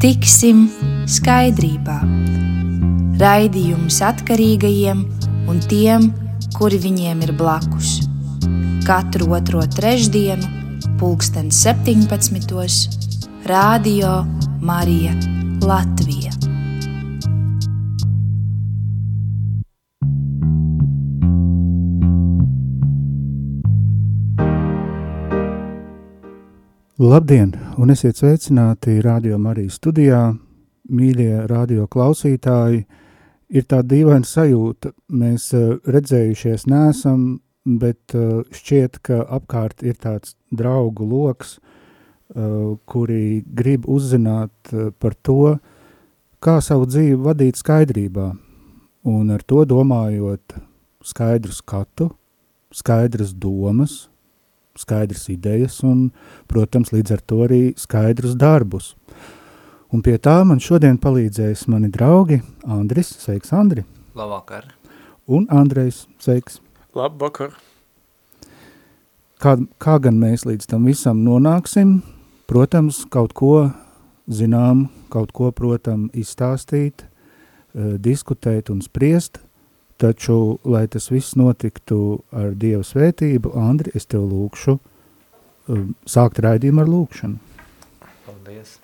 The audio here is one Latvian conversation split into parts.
Tiksim skaidrībā. Raidījums atkarīgajiem un tiem, kuri viņiem ir blakus. Katru otro trešdienu, pulksten 17. Rādio Marija Latvija. Labdien, un esiet sveicināti Radio Marijas studijā, mīļie radio klausītāji. Ir tā dīvaina sajūta, mēs eh, redzējušies nesam, bet eh, šķiet, ka apkārt ir tāds draugu loks, eh, kuri grib uzzināt par to, kā savu dzīvi vadīt skaidrībā, un ar to domājot skaidru skatu, skaidras domas, skaidras idejas un, protams, līdz ar to arī skaidrus darbus. Un pie tā man šodien palīdzēs mani draugi Andris, sveiks Andri. Labvakar. Un Andrejs, sveiks. Labvakar. Kā, kā gan mēs līdz tam visam nonāksim? Protams, kaut ko zinām, kaut ko, protam, izstāstīt, eh, diskutēt un spriest – Taču, lai tas viss notiktu ar Dieva svētību, Andri, es tev lūkšu um, sākt raidījumu ar lūkšanu. Paldies.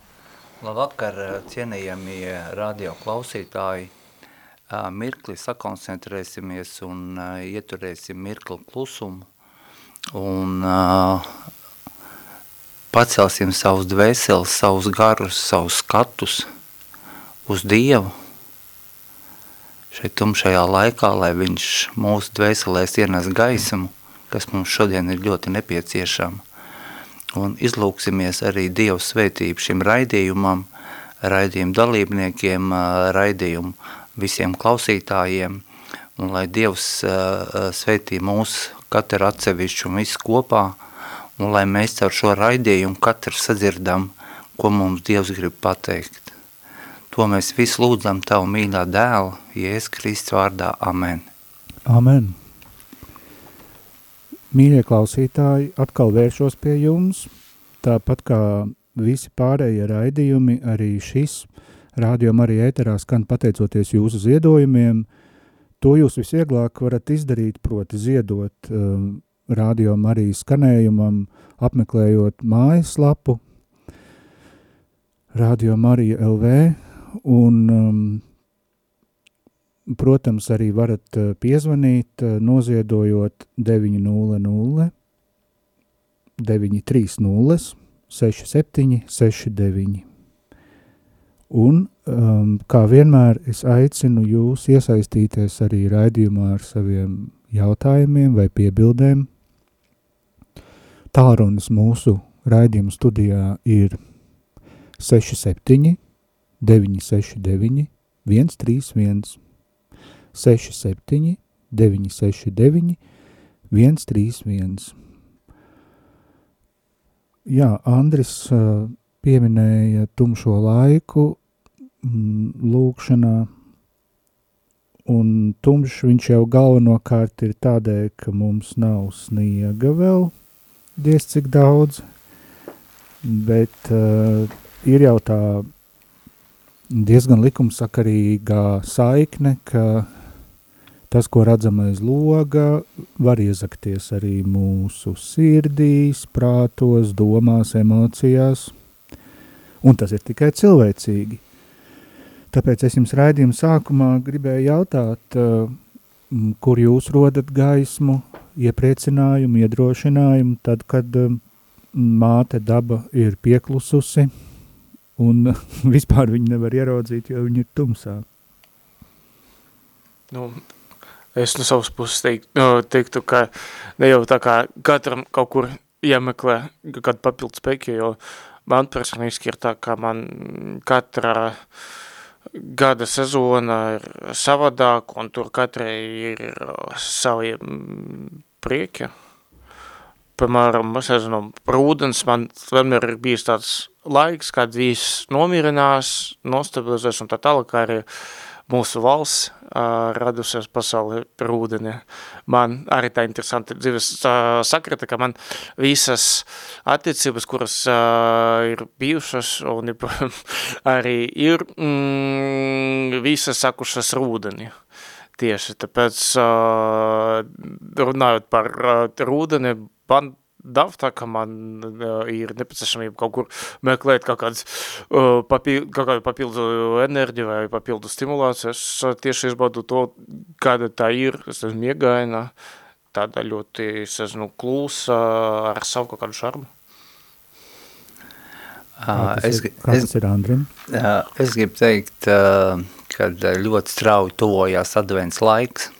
Labvakar, cienījamie radio klausītāji. Mirkli sakoncentrēsimies un ieturēsim mirkli klusumu un pacelsim savus dvēseles, savus garus, savus skatus uz Dievu šeit tumšajā laikā, lai viņš mūsu dvēselēs ienes gaismu, kas mums šodien ir ļoti nepieciešama. Un izlūksimies arī Dievu svētību šim raidījumam, raidījumu dalībniekiem, raidījumu visiem klausītājiem, un lai Dievs svētī mūs katru atsevišķu un visu kopā, un lai mēs ar šo raidījumu katru sadzirdam, ko mums Dievs grib pateikt. To mēs visu lūdzam Tavu mīļā dēlu, Jēzus Kristus vārdā. Amen. Amen. Mīļie klausītāji, atkal vēršos pie jums, tāpat kā visi pārējie raidījumi, arī šis rādījuma arī ēterā skan pateicoties jūsu ziedojumiem. To jūs visvieglāk varat izdarīt, proti ziedot um, rādījuma arī skanējumam, apmeklējot mājaslapu Radio Marija LV un, um, protams, arī varat uh, piezvanīt, uh, noziedojot 900 930 67 69. Un, um, kā vienmēr, es aicinu jūs iesaistīties arī raidījumā ar saviem jautājumiem vai piebildēm. Tārunas mūsu raidījuma studijā ir 67 969 131 67 969 131 Jā, Andris pieminēja tumšo laiku lūkšanā, un tumšs viņš jau galvenokārt ir tādēļ, ka mums nav sniega vēl diez cik daudz, bet uh, ir jau tā diezgan likumsakarīgā saikne, ka tas, ko redzam aiz loga, var iezakties arī mūsu sirdīs, prātos, domās, emocijās, un tas ir tikai cilvēcīgi. Tāpēc es jums raidījuma sākumā gribēju jautāt, kur jūs rodat gaismu, iepriecinājumu, iedrošinājumu, tad, kad māte daba ir pieklususi – un vispār viņu nevar ieraudzīt, jo viņi ir tumsā. Nu, es no savas puses teikt, nu, teiktu, ka ne jau tā kā katram kaut kur iemeklē kādu papildu spēku, jo man personiski ir tā, ka man katra gada sezona ir savādāk, un tur katrai ir savi prieki. Piemēram, es nezinu, prūdens man vienmēr ir bijis tāds laiks, kad viss nomierinās, nostabilizēs un tā tālāk arī mūsu valsts uh, radusies pasauli par ūdeni. Man arī tā interesanti dzīves uh, sakrata, ka man visas attiecības, kuras uh, ir bijušas un arī ir mm, visas sakušas ar ūdeni. Tieši tāpēc uh, runājot par uh, ūdeni, man dav, tā ka man uh, ir nepieciešamība kaut kur meklēt kaut, kāds, uh, papil, kaut kādu papildu enerģiju vai papildu stimulāciju. Es uh, tieši izbaudu to, kāda tā ir. Es esmu miegaina, tāda ļoti, es esmu klūsa ar savu kaut kādu šarmu. Uh, es, ir, es, ir Andrim? Uh, es gribu teikt, uh, kad ļoti strauji tuvojās advents laiks,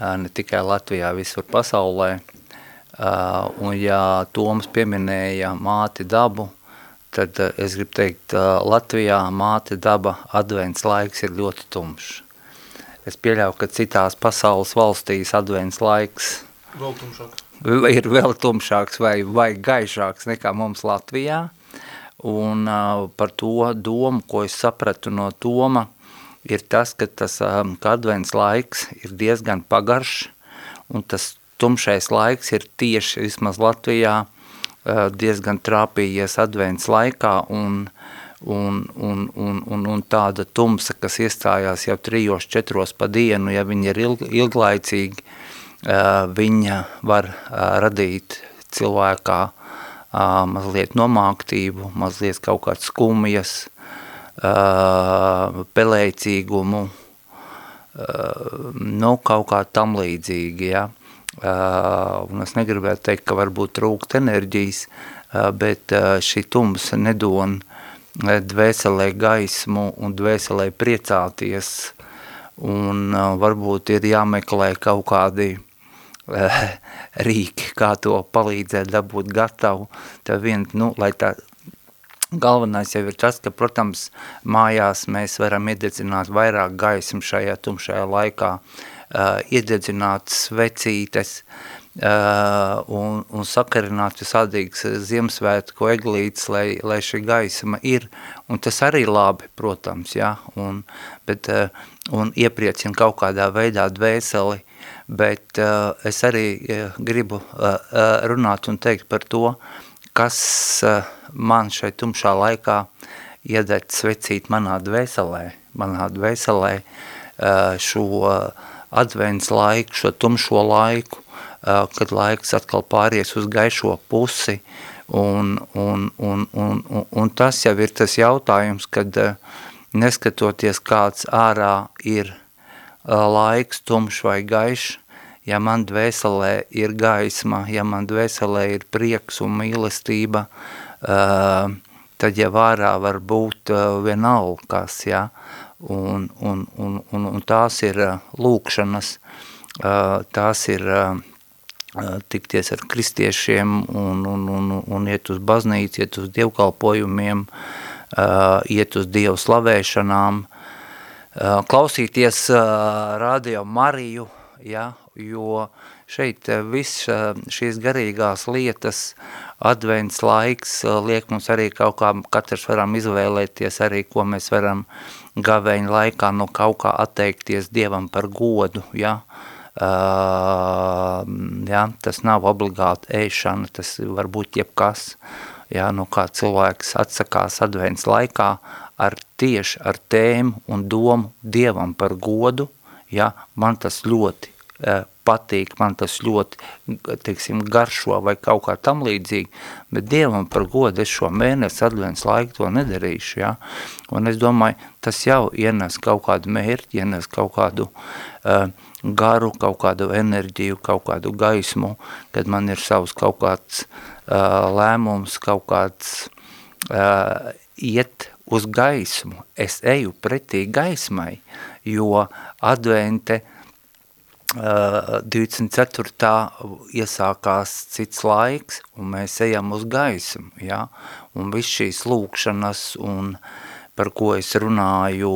ne tikai Latvijā, visur pasaulē, un ja Toms pieminēja māti dabu, tad uh, es gribu teikt, uh, Latvijā māte daba advents laiks ir ļoti tumšs. Es pieļauju, ka citās pasaules valstīs advents laiks vēl tumšāk. ir vēl tumšāks vai, vai gaišāks nekā mums Latvijā. Un uh, par to domu, ko es sapratu no Toma, ir tas, ka tas um, ka advents laiks ir diezgan pagaršs, un tas tumšais laiks ir tieši vismaz Latvijā diezgan trāpījies advents laikā un, un, un, un, un, un tāda tumsa, kas iestājās jau trijos, četros pa dienu, ja viņa ir ilg, ilglaicīgi, viņa var radīt cilvēkā mazliet nomāktību, mazliet kaut kāds skumjas, pelēcīgumu, nu, kaut kā tam līdzīgi, ja. Uh, un es negribētu teikt, ka varbūt trūkt enerģijas, uh, bet uh, šī tumsa nedon dvēselē gaismu un dvēselē priecāties, un varbūt ir jāmeklē kaut kādi rīki, kā to palīdzēt dabūt gatavu, tā vien, nu, lai tā Galvenais jau ir tas, ka, protams, mājās mēs varam iededzināt vairāk gaismu šajā tumšajā laikā, uh, uh, iededzināt svecītes uh, un, un sakarināt visādīgas Ziemassvētku eglītes, lai, lai šī gaisma ir. Un tas arī labi, protams, ja, un, bet, uh, un iepriecina kaut kādā veidā dvēseli, bet uh, es arī uh, gribu uh, uh, runāt un teikt par to, kas uh, man šeit tumšā laikā iedēt svecīt manā dvēselē, manā dvēselē uh, šo uh, advents laiku, šo tumšo laiku, kad laiks atkal pāries uz gaišo pusi, un, un, un, un, un, un tas jau ir tas jautājums, kad neskatoties kāds ārā ir laiks tumšs vai gaišs, ja man dvēselē ir gaisma, ja man dvēselē ir prieks un mīlestība, tad jau ārā var būt vienalga kas, ja, un, un, un, un, un tās ir lūkšanas, tās ir tikties ar kristiešiem un, un, un, un iet uz baznīcu, iet uz dievkalpojumiem, iet uz dievu slavēšanām, klausīties radio Mariju, ja, jo šeit viss šīs garīgās lietas, advents laiks liek mums arī kaut kā, katrs varam izvēlēties arī, ko mēs varam gaveņa laikā no kaut kā atteikties Dievam par godu, ja, uh, ja? Tas nav obligāti ēšana, tas var būt jebkas, ja, no kā cilvēks atsakās advents laikā ar tieši ar tēmu un domu Dievam par godu, ja, man tas ļoti patīk, man tas ļoti, teiksim, garšo vai kaut kā tam līdzīgi, bet Dievam par godu es šo mēnesi advents laiku to nedarīšu, ja? Un es domāju, tas jau ienes kaut kādu mērķi, ienes kaut kādu uh, garu, kaut kādu enerģiju, kaut kādu gaismu, kad man ir savs kaut kāds uh, lēmums, kaut kāds uh, iet uz gaismu. Es eju pretī gaismai, jo advente uh, 24. iesākās cits laiks, un mēs ejam uz gaismu, ja? un viss šīs lūkšanas, un par ko es runāju,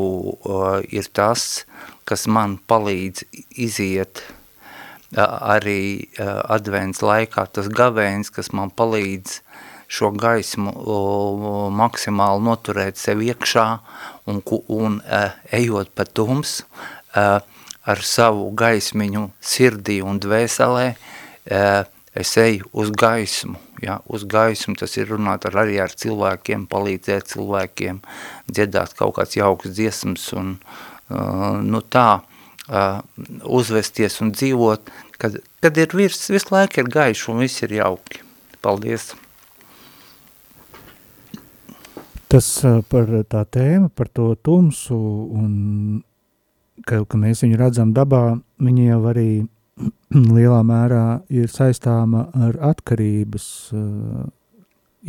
ir tas, kas man palīdz iziet arī advents laikā, tas gavēns, kas man palīdz šo gaismu maksimāli noturēt sev iekšā un, un ejot pa tums ar savu gaismiņu sirdī un dvēselē, uh, es eju uz gaismu, ja, uz gaismu, tas ir runāt ar, arī ar cilvēkiem, palīdzēt cilvēkiem, dziedāt kaut kāds jauks dziesmas un uh, nu tā, uh, uzvesties un dzīvot, kad, kad ir virs, visu laiku ir gaiši un viss ir jauki. Paldies! Tas par tā tēma, par to tumsu un ka, ka mēs viņu redzam dabā, viņa jau arī lielā mērā ir saistāma ar atkarības uh,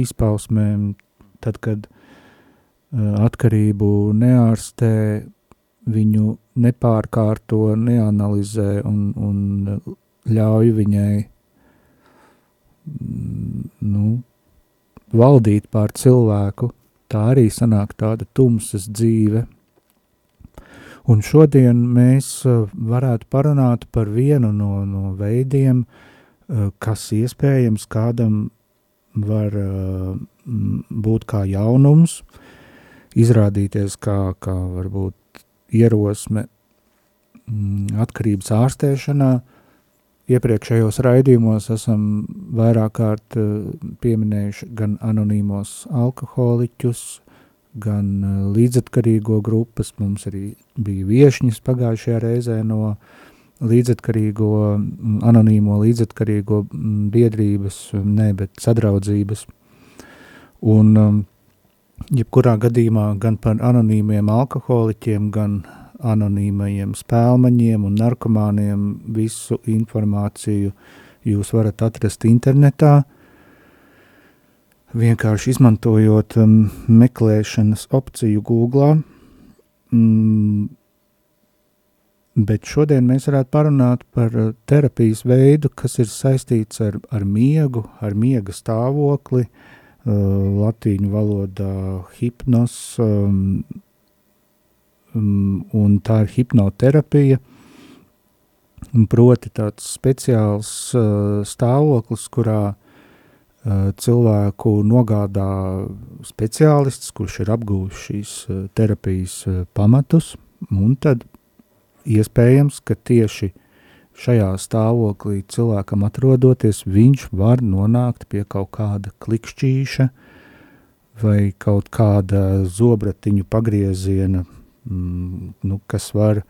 izpausmēm, tad, kad uh, atkarību neārstē, viņu nepārkārto, neanalizē un, un ļauj viņai mm, nu, valdīt pār cilvēku, tā arī sanāk tāda tumsas dzīve, Un šodien mēs uh, varētu parunāt par vienu no, no veidiem, uh, kas iespējams kādam var uh, būt kā jaunums, izrādīties kā, kā varbūt ierosme mm, atkarības ārstēšanā. Iepriekšējos raidījumos esam vairāk kārt pieminējuši gan anonīmos alkoholiķus, gan eh, līdzatkarīgo grupas, mums arī bija viešņas pagājušajā reizē no līdzatkarīgo, mm, anonīmo līdzatkarīgo mm, biedrības, ne, bet sadraudzības. Un jebkurā gadījumā gan par anonīmiem alkoholiķiem, gan anonīmajiem spēlmaņiem un narkomāniem visu informāciju jūs varat atrast internetā – vienkārši izmantojot um, meklēšanas opciju Google. Mm, bet šodien mēs varētu parunāt par uh, terapijas veidu, kas ir saistīts ar, ar miegu, ar miega stāvokli, uh, latīņu valodā hipnos, um, um, un tā ir hipnoterapija, proti tāds speciāls uh, stāvoklis, kurā Eh, cilvēku nogādā speciālists, kurš ir apgūvis šīs eh, terapijas eh, pamatus, un tad iespējams, ka tieši šajā stāvoklī cilvēkam atrodoties, viņš var nonākt pie kaut kāda klikšķīša vai kaut kāda zobratiņu pagrieziena, mm, nu, kas var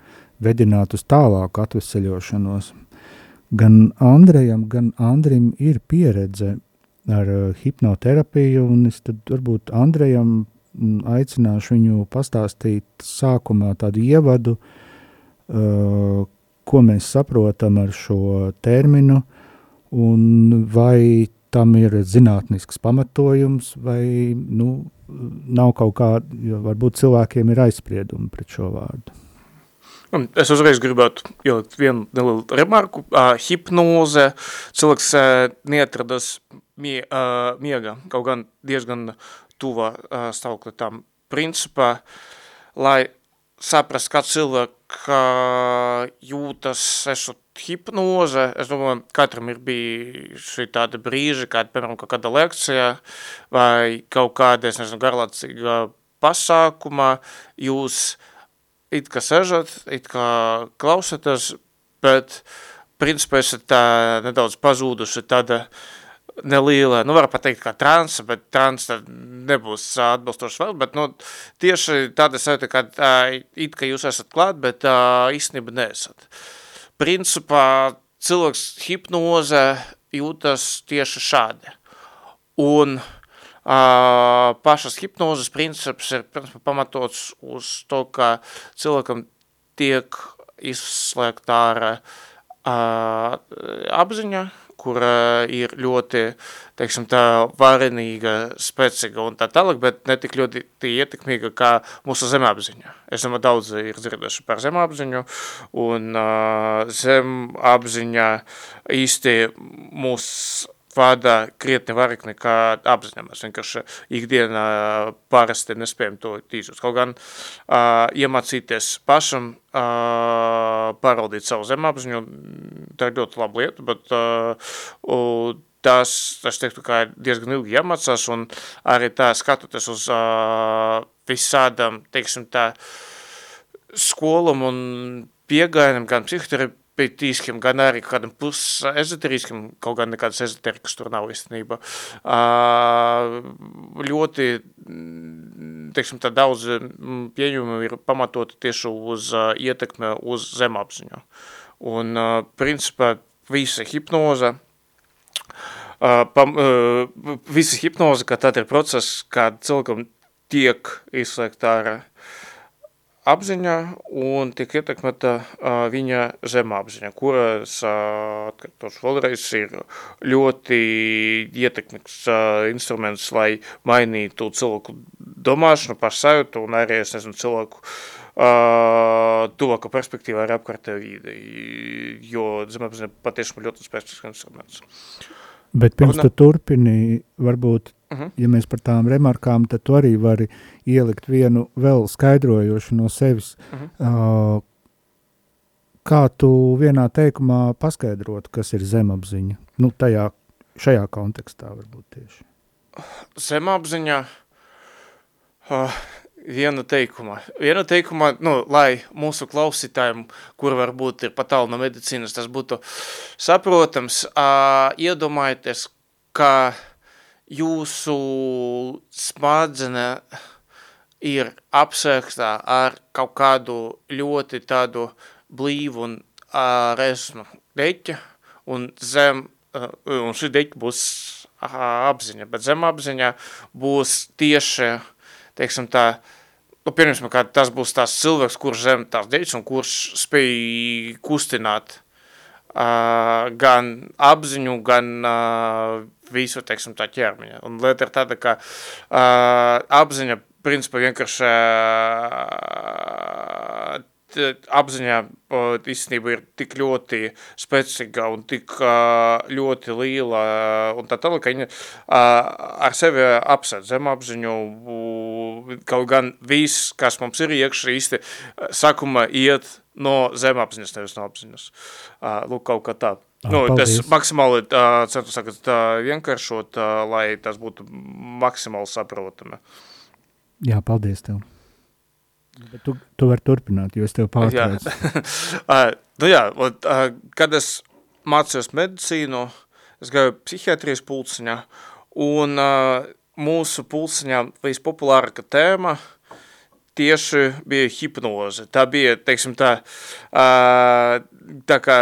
vedināt uz tālāku atveseļošanos. Gan Andrejam, gan Andrim ir pieredze ar uh, hipnoterapiju, es tad varbūt Andrejam mm, aicināšu viņu pastāstīt sākumā tādu ievadu, uh, ko mēs saprotam ar šo terminu, un vai tam ir zinātnisks pamatojums, vai nu, nav kaut kā, jo varbūt cilvēkiem ir aizspriedumi pret šo vārdu. Es uzreiz gribētu ielikt vienu nelielu remarku. Uh, hipnoze, cilvēks uh, neatradas mie, uh, miega, kaut gan diezgan tuva uh, stāvokli tam principā, lai saprast, kā cilvēka jūtas esot hipnoze, es domāju, katram ir bijuši tādi brīži, kāda, piemēram, kaut kāda lekcija vai kaut kāda, es nezinu, garlācīga pasākumā, jūs it kā sežat, it kā klausaties, bet principā esat tā nedaudz pazūduši tāda neliela, nu var pateikt kā transa, bet transa nebūs atbilstošs vēl, bet nu, tieši tāda sajūta, ka tā, it kā jūs esat klāt, bet tā īstenība neesat. Principā cilvēks hipnoze jūtas tieši šādi. Un uh, pašas hipnozes princips ir principā, pamatots uz to, ka cilvēkam tiek izslēgta uh, apziņa, kura ir ļoti, teiksim tā, varenīga, spēcīga un tā tālāk, bet ne tik ļoti ietekmīga kā mūsu zemapziņa. Es domāju, daudzi ir dzirdējuši par zemapziņu, un uh, zemapziņa īsti mūs vada krietni vairāk nekā apziņā. Mēs vienkārši ikdienā parasti nespējam to tīzot. Kaut gan uh, iemācīties pašam uh, pārvaldīt savu zemapziņu, tā ir ļoti laba lieta, bet uh, tas, es teiktu, kā ir diezgan ilgi jāmācās, un arī tā skatoties uz uh, visādam, teiksim tā, skolam un piegainam, gan psihoterapeitīs,kiem gan arī kādam pusezoterīskiem, kaut gan nekādas ezoterikas tur nav īstenībā. Uh, ļoti, teiksim tā, daudz pieņēmumu ir pamatoti tieši uz ietekme uz zemapziņu. Un, principā, visa hipnoza, pam, visa hipnoze, kā tad ir process, kad cilvēkam tiek izslēgta ar apziņā un tiek ietekmeta uh, viņa zemapziņa, kuras, atkārtošu vēlreiz, ir ļoti ietekmīgs instruments, lai mainītu cilvēku domāšanu, pašsajūtu un arī, es nezinu, cilvēku tuvāka perspektīvā ar apkārtējo vīdi, jo zemapziņa patiešām ļoti spēcīgs instruments. Bet pirms tu turpini, varbūt, uh -huh. ja mēs par tām remarkām, tad tu arī vari ielikt vienu vēl skaidrojošu no sevis. Uh -huh. uh, kā tu vienā teikumā paskaidrotu, kas ir zemapziņa? Nu, tajā, šajā kontekstā varbūt tieši. Zemapziņa, uh, viena teikuma. Viena teikuma, nu, lai mūsu klausītājiem, kur varbūt ir patālu no medicīnas, tas būtu saprotams, uh, iedomājieties, ka jūsu smadzenē ir apsēgstā ar kaut kādu ļoti tādu blīvu un resnu deķa, un zem, un šī deķa būs apziņa, bet zem apziņā būs tieši, teiksim tā, nu, pieņemsim, ka tas būs tās cilvēks, kurš zem tās deļas un kurš spēj kustināt uh, gan apziņu, gan uh, visu, teiksim, tā ķermeņa. Un lieta ir tāda, ka uh, apziņa, principā, vienkārši uh, apziņā īstenībā ir tik ļoti spēcīga un tik ļoti liela un tā tālāk, ka viņa ar sevi apsēd zem apziņu, kaut gan viss, kas mums ir iekšā īsti sakuma iet no zem apziņas, nevis no apziņas. Lūk, kaut kā tā. Nu, Paldies. es maksimāli uh, centu sakot, uh, vienkāršot, uh, lai tas būtu maksimāli saprotami. Jā, paldies tev. Bet tu, tu vari turpināt, jo es tev pārtraucu. uh, nu jā, un, uh, kad es mācījos medicīnu, es gāju psihiatrijas pulciņā, un uh, mūsu pulciņā vispopulārāka tēma tieši bija hipnoze. Tā bija, teiksim tā, tā kā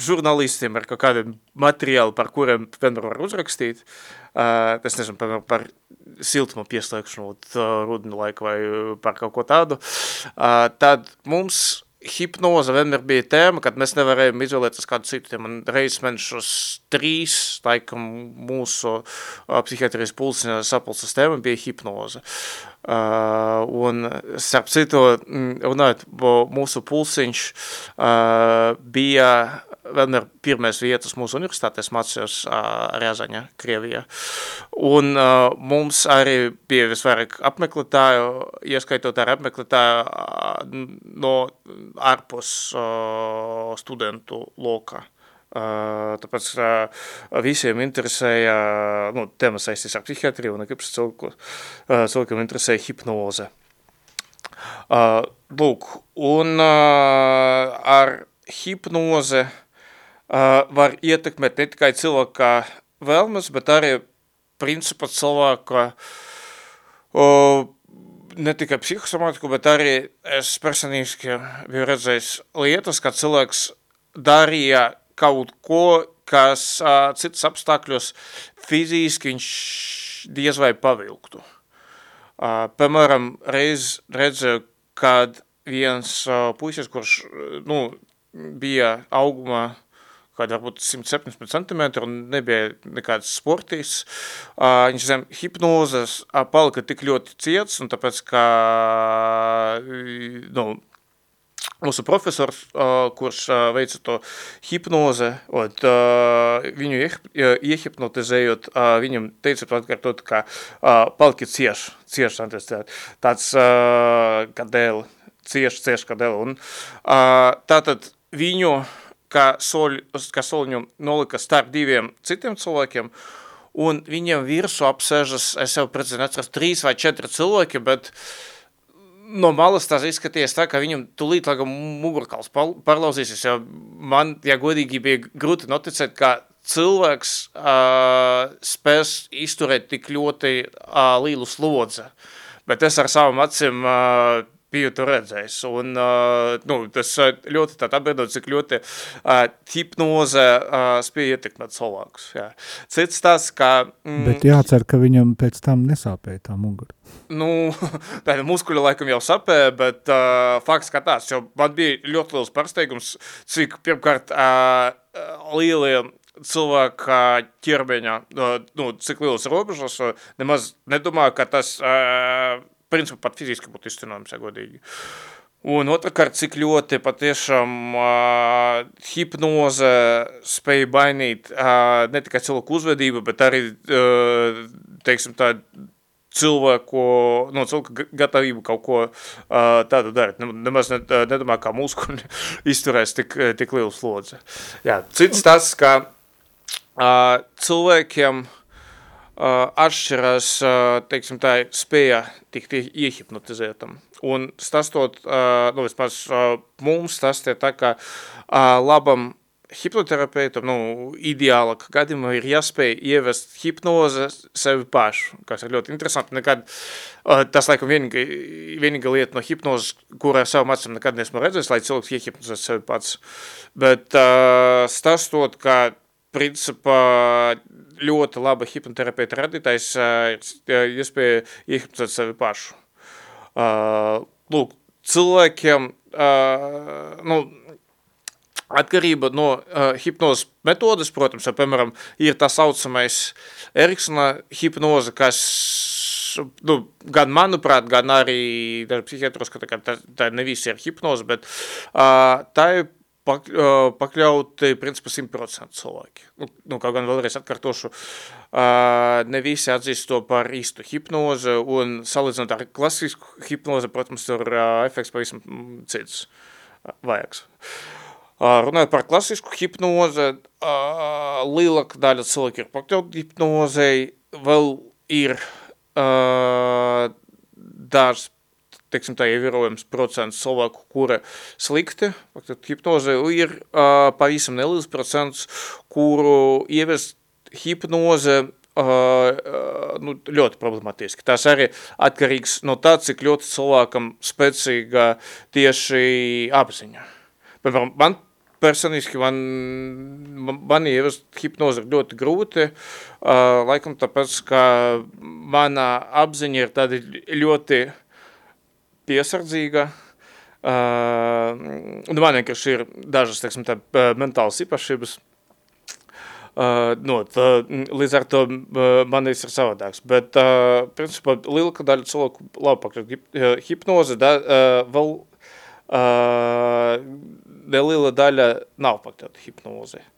žurnālistiem ar kaut kādiem materiāli, par kuriem vienmēr var uzrakstīt. Uh, es nezinu, piemēram, par siltuma pieslēgšanu rudinu laiku vai par kaut ko tādu. Uh, tad mums hipnoze vienmēr bija tēma, kad mēs nevarējām izolēties kādu citu. Man reizes mēnešus trīs, laikam, mūsu psihiatrijas pulciņā sapulces tēma bija hipnoze. Uh, un, starp citu, runājot, mūsu pulciņš uh, bija vienmēr pirmais vietas mūsu universitātēs mācījos uh, Rēzaņa, Krievijā. Un uh, mums arī bija visvairāk apmeklētāju, ieskaitot ar apmeklētāju uh, no ārpus uh, studentu lokā. Uh, tāpēc uh, visiem interesēja, nu, tēma saistīs ar psihiatriju un ikrips cilvēku, uh, cilvēkam interesēja hipnoze. Lūk, un ar hipnoze uh, var ietekmēt ne tikai cilvēka vēlmes, bet arī principā cilvēka uh, ne tikai psihosomātiku, bet arī es personīgi biju redzējis lietas, ka cilvēks darīja kaut ko, kas uh, citas apstākļos fiziski viņš diez vai pavilktu. Uh, piemēram, reiz redzēju, kad viens uh, puisis, kurš nu, bija augumā kāda varbūt 117 cm un nebija nekāds sportīs. Uh, viņš zem hipnozes uh, palika tik ļoti ciets, un tāpēc, ka nu, mūsu profesors, uh, kurš uh, veica to hipnoze, un, uh, viņu iehipnotizējot, uh, viņam teica atkārtot, ka uh, palika cieš, cieš, tāds uh, kadēli, cieš, cieš kadēli. Un, uh, tātad viņu kā, soļ, kā soliņu nolika starp diviem citiem cilvēkiem, un viņiem virsu apsēžas, es jau precīzi neatceros, trīs vai četri cilvēki, bet no malas tas izskaties tā, ka viņam tulīt laikam mugurkals parlauzīsies, jo man, ja godīgi bija grūti noticēt, ka cilvēks uh, spēs izturēt tik ļoti uh, lielu slodzi. Bet es ar savām acīm uh, biju tur redzējis. Un, uh, nu, tas ļoti tā atbildot, cik ļoti uh, hipnoze uh, spēja ietekmēt cilvēkus. Jā. Cits tas, ka... Mm, Bet jācer, ka viņam pēc tam nesāpēja tā mugura. Nu, tā muskuļa laikam jau sapēja, bet uh, fakts kā tāds, jo man bija ļoti liels pārsteigums, cik pirmkārt uh, lielie cilvēka ķermeņa, nu, cik lielas robežas, nemaz nedomāju, ka tas, principā, pat fiziski būtu izcinājums, ja godīgi. Un otrkārt, cik ļoti patiešām uh, hipnoze spēja bainīt uh, ne tikai cilvēku uzvedību, bet arī, uh, teiksim tā, cilvēku, nu, cilvēku gatavību kaut ko uh, tādu darīt. Nemaz nedomā, kā muskuļi izturēs tik, tik lielu slodzi. Jā, cits tas, ka Uh, cilvēkiem uh, atšķirās, uh, teiksim tā, spēja tikt iehipnotizētam. Un stastot, uh, nu, uh, mums tas tie tā, uh, labam hipnoterapeitam, nu, ideāla gadījumā ir jāspēj ievest hipnoze sevi pašu, kas ir ļoti interesanti. Nekad, uh, tas, laikam, vienīga, vienīga lieta no hipnozes, kurā savam acīm nekad nesmu redzējis, lai cilvēks iehipnozē sevi pats. Bet uh, stastot, ka principā ļoti laba hipnoterapeita radītājs ir iespēja iehipnotizēt sevi pašu. Uh, lūk, cilvēkiem, uh, nu, atkarība no uh, hipnozes metodas, protams, ja, piemēram, ir tā saucamais Eriksona hipnoze, kas nu, gan manuprāt, gan arī psihiatros, ka tā, tā, tā ne visi ir hipnoze, bet uh, tā ir pak, pakļauti principā 100% cilvēki. Nu, nu, kaut gan vēlreiz atkārtošu, ne visi atzīst to par īstu hipnozi, un salīdzinot ar klasisku hipnozi, protams, tur efekts pavisam cits vajaks. Runājot par klasisku hipnozi, lielāka daļa cilvēku ir pakļauti hipnozei, vēl ir dažs teiksim, tā ievērojams procents cilvēku, kura slikti, hipnoze ir uh, pavisam neliels procents, kuru ievest hipnoze uh, nu, ļoti problematiski. Tas arī atkarīgs no tā, cik ļoti cilvēkam spēcīga tieši apziņa. Piemēram, man personiski man, man ievest hipnozi ir ļoti grūti, uh, laikam tāpēc, ka mana apziņa ir tāda ļoti piesardzīga. Uh, man vienkārši ir dažas, teiksim, tā, mentālas īpašības, Uh, nu, tā, līdz ar to uh, man ir savādāks. Bet, uh, principā, lielākā daļa cilvēku labi pakļaut hipnozi, da, uh, vēl uh, neliela daļa nav pakļaut hipnozi. Uh,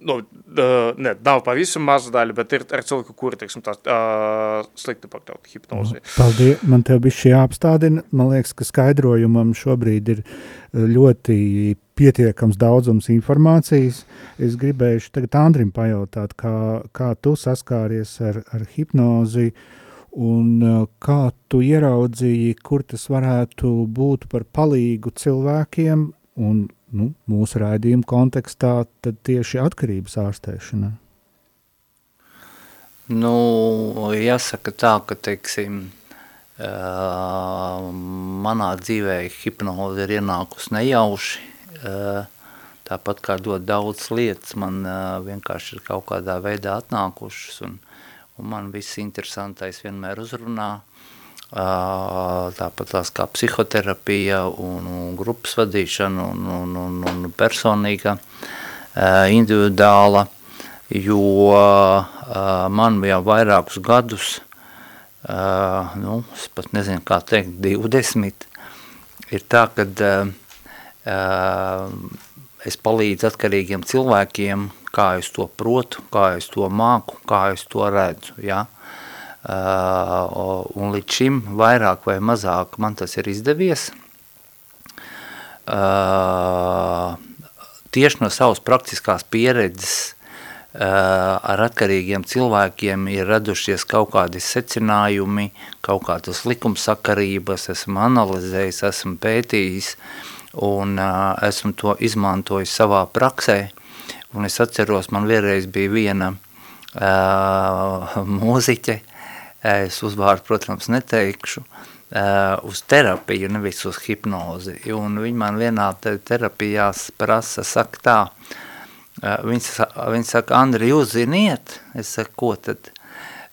nu, uh, ne, nav pavisam maza daļa, bet ir ar cilvēku, kuri, teiksim, tā uh, slikti pakļauti hipnozi. Paldies, man tev bišķi jāapstādina. Man liekas, ka skaidrojumam šobrīd ir ļoti pietiekams daudzums informācijas. Es gribēju tagad Andrim pajautāt, kā, kā tu saskāries ar, ar hipnozi un kā tu ieraudzīji, kur tas varētu būt par palīgu cilvēkiem un nu, mūsu raidījuma kontekstā, tieši atkarības ārstēšanā? Nu, jāsaka tā, ka, teiksim, manā dzīvē hipnoze ir ienākusi nejauši, tāpat kā ļoti daudz lietas man vienkārši ir kaut kādā veidā atnākušas, un, un man viss interesantais vienmēr uzrunā, tāpat tās kā psihoterapija un, un grupas vadīšana un, un, un, un personīga, individuāla, jo man jau vairākus gadus, nu, es pat nezinu, kā teikt, 20, ir tā, kad es palīdzu atkarīgiem cilvēkiem, kā es to protu, kā es to māku, kā es to redzu, ja? Uh, un līdz šim vairāk vai mazāk man tas ir izdevies. Uh, tieši no savas praktiskās pieredzes ar atkarīgiem cilvēkiem ir radušies kaut kādi secinājumi, kaut kādas likumsakarības, esmu analizējis, esmu pētījis un esmu to izmantojis savā praksē. Un es atceros, man vienreiz bija viena uh, mūziķe, es uzvārdu, protams, neteikšu, uh, uz terapiju, nevis uz hipnozi. Un viņa man vienā te terapijās prasa, saka tā, uh, viņa, viņa saka, Andri, jūs ziniet? Es saku, ko tad?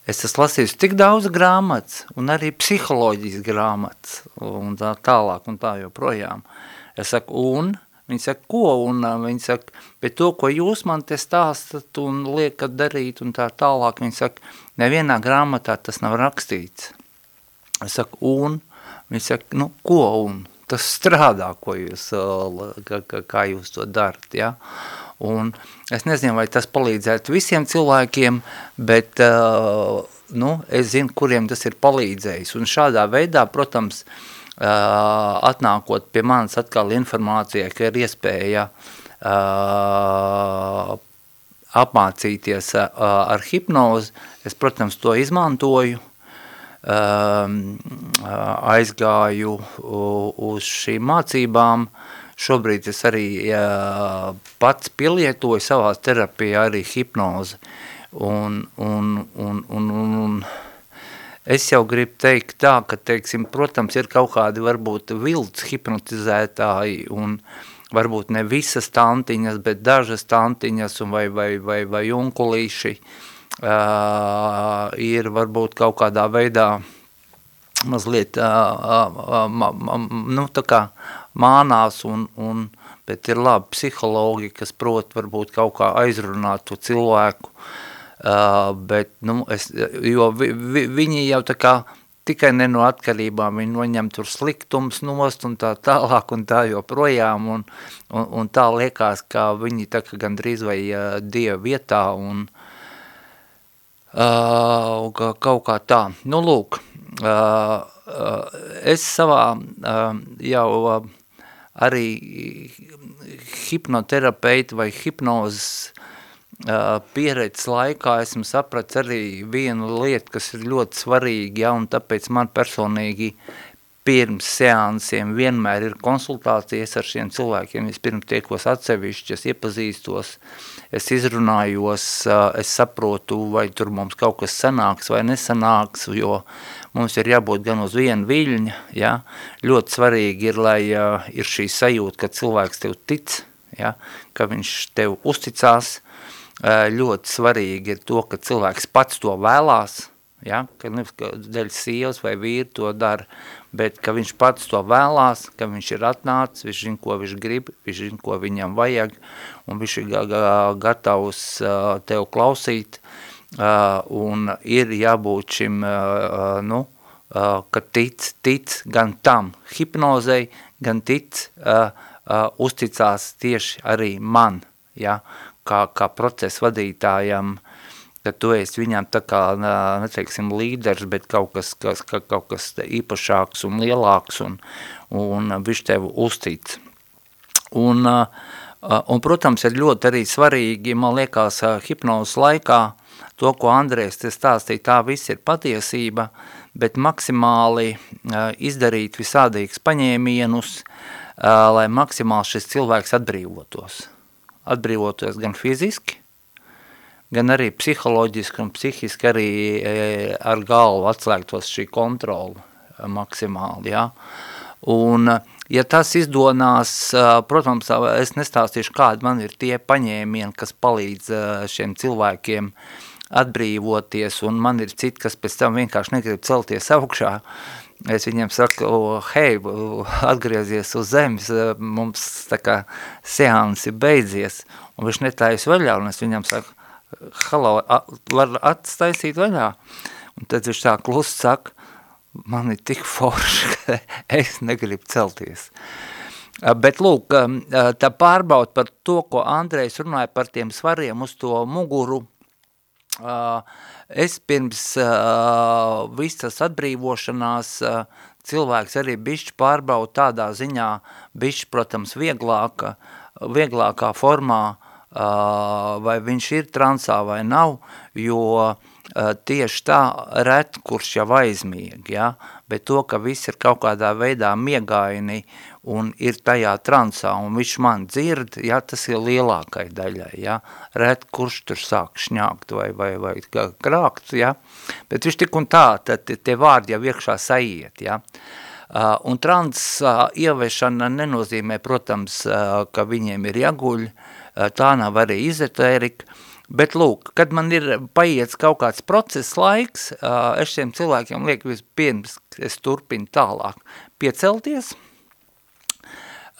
Es esmu lasījis tik daudz grāmatas, un arī psiholoģijas grāmatas, un tā tālāk, un tā joprojām. Es saku, un? Viņi saka, ko? Un viņi saka, bet to, ko jūs man te stāstat un liekat darīt un tā tālāk, viņi saka, nevienā grāmatā tas nav rakstīts. Es saku, un? Viņi saka, nu, ko un? Tas strādā, ko jūs, kā, jūs to darat, ja? Un es nezinu, vai tas palīdzētu visiem cilvēkiem, bet, nu, es zinu, kuriem tas ir palīdzējis. Un šādā veidā, protams, atnākot pie manis atkal informācija, ka ir iespēja uh, apmācīties uh, ar hipnozi, es, protams, to izmantoju, um, aizgāju uz šīm mācībām, šobrīd es arī pats pielietoju savā terapijā arī hipnozi, un, un, un, un, un, un Es jau gribu teikt tā, ka, teiksim, protams, ir kaut kādi varbūt vilts hipnotizētāji un varbūt ne visas tantiņas, bet dažas tantiņas un vai, vai, vai, vai unkulīši uh, ir varbūt kaut kādā veidā mazliet uh, uh, uh, nu, tā kā mānās un, un bet ir labi psihologi, kas prot varbūt kaut kā aizrunāt to cilvēku, Uh, bet, nu, es, jo vi, vi, viņi jau tā kā tikai ne no atkarībām, viņi noņem tur sliktums nost un tā tālāk un tā joprojām, un, un, un tā liekas, ka viņi tā kā gandrīz vai uh, dieva vietā un uh, kaut kā tā. Nu, lūk, uh, uh, es savā uh, jau uh, arī hipnoterapeita vai hipnozes pieredzes laikā esmu sapratis arī vienu lietu, kas ir ļoti svarīga, ja, un tāpēc man personīgi pirms seansiem vienmēr ir konsultācijas ar šiem cilvēkiem, es pirms tiekos atsevišķi, es iepazīstos, es izrunājos, es saprotu, vai tur mums kaut kas sanāks vai nesanāks, jo mums ir jābūt gan uz vienu viļņa, ja, ļoti svarīgi ir, lai ir šī sajūta, ka cilvēks tev tic, ja, ka viņš tev uzticās, ļoti svarīgi ir to, ka cilvēks pats to vēlās, ja? ka nevis dēļ sievas vai vīri to dara, bet ka viņš pats to vēlās, ka viņš ir atnācis, viņš zina, ko viņš grib, viņš zina, ko viņam vajag, un viņš ir gatavs tev klausīt, un ir jābūt šim, nu, ka tic, tic gan tam hipnozei, gan tic, uzticās tieši arī man, ja, kā, kā procesa vadītājam, ka tu esi viņam tā kā, neteiksim, līderis, bet kaut kas, kas, kaut kas īpašāks un lielāks, un, un viņš tev uztic. Un, un, protams, ir ļoti arī svarīgi, man liekas, hipnozes laikā, to, ko Andrēs te stāstīja, tā viss ir patiesība, bet maksimāli izdarīt visādīgs paņēmienus, lai maksimāli šis cilvēks atbrīvotos atbrīvoties gan fiziski, gan arī psiholoģiski un psihiski arī e, ar galvu atslēgtos šī kontrola e, maksimāli, jā. Un, ja tas izdonās, e, protams, es nestāstīšu, kādi man ir tie paņēmieni, kas palīdz šiem cilvēkiem atbrīvoties, un man ir citi, kas pēc tam vienkārši negrib celties augšā, es viņiem saku, hei, atgriezies uz zemes, mums tā kā seansi beidzies, un viņš netājas vaļā, un es viņam saku, halo, var atstaisīt vaļā? Un tad viņš tā klust saka, man ir tik forši, ka es negribu celties. Bet lūk, tā pārbaud par to, ko Andrejs runāja par tiem svariem uz to muguru, uh, Es pirms uh, visas atbrīvošanās uh, cilvēks arī bišķi pārbauda tādā ziņā, bišķi, protams, vieglāka, vieglākā formā, uh, vai viņš ir transā vai nav, jo uh, tieši tā ret, kurš jau aizmieg, ja? bet to, ka viss ir kaut kādā veidā miegaini un ir tajā transā, un viņš man dzird, ja, tas ir lielākai daļai, ja, ret, kurš tur sāk šņākt vai, vai, vai krākt, ja, bet viņš tik un tā, tad tie vārdi jau iekšā saiet, ja, uh, un trans uh, ieviešana nenozīmē, protams, uh, ka viņiem ir jāguļ, uh, tā nav arī izotērika, Bet, lūk, kad man ir paiets kaut kāds process laiks, es šiem cilvēkiem lieku vispirms, es turpinu tālāk. Piecelties,